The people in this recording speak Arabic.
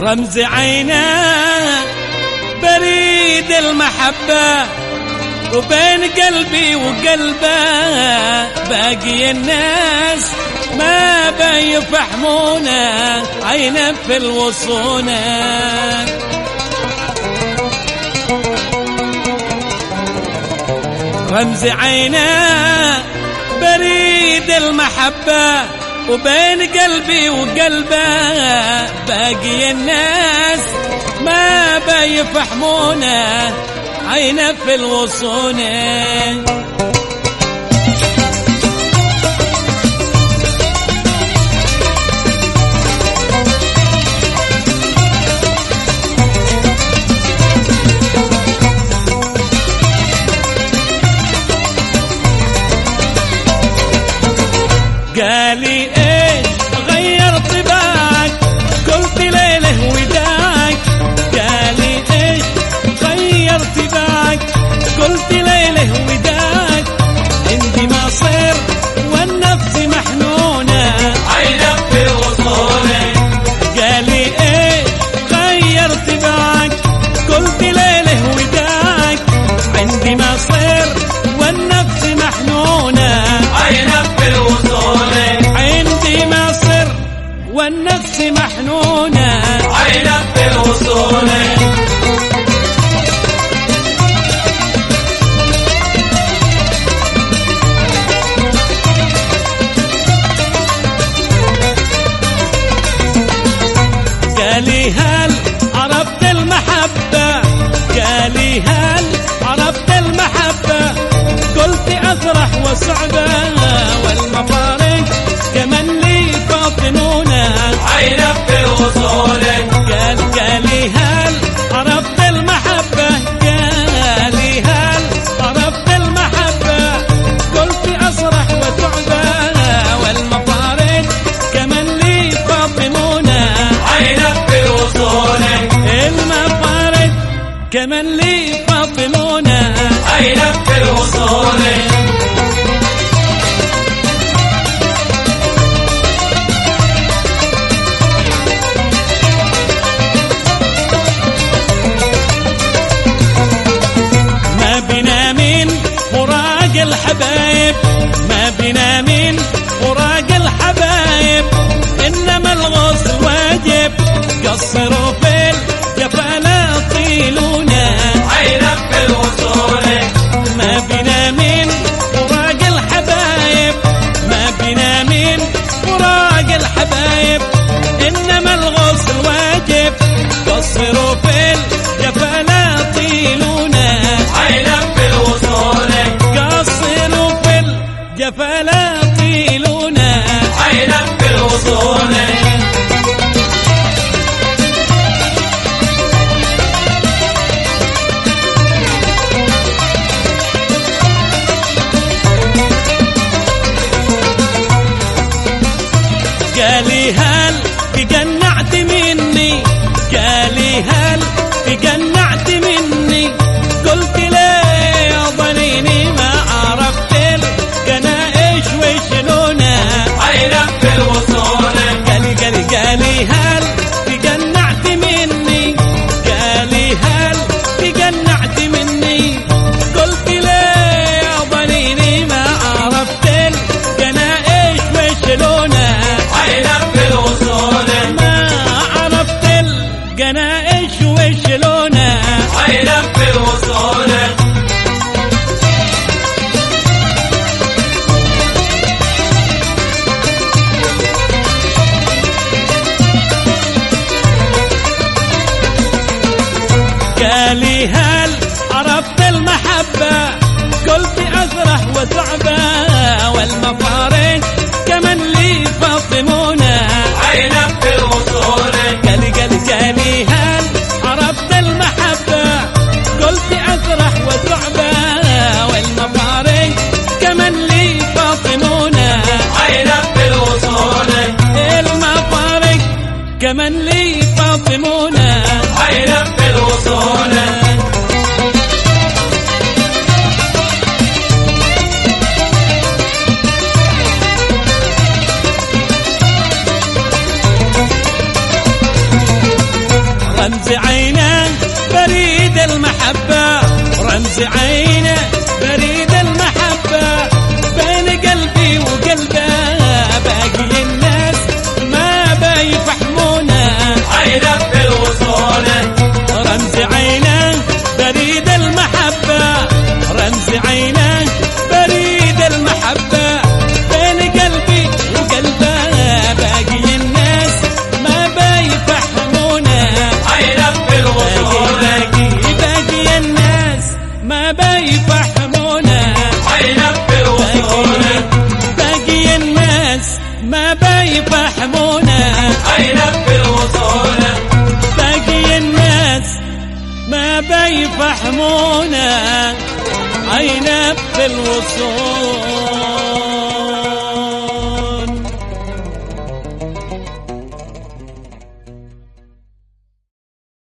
رمز عينه بريد المحبة وبين قلبي وقلبه باقي الناس ما بيفهمونا عينا في الوصونا رمز عينا بريد المحبة وبين قلبي وقلبة باقي الناس. ما بيفهمونا عينا في الوصونا Gali والنفس محنونة عينك بالغصون كمن لي مظلونة عينك في الوصول. ما بنا من فراق الحبايب ما بنا من فراق الحبايب إنما الغصب واجب قصروا قالي هل تجنعت مني؟ قالي هل تجنعت tenemos بريد المحبة رمز عينه بريد يرحمونا ينبل وصونا باقي الناس ما بيفهمونا. ينبل وصونا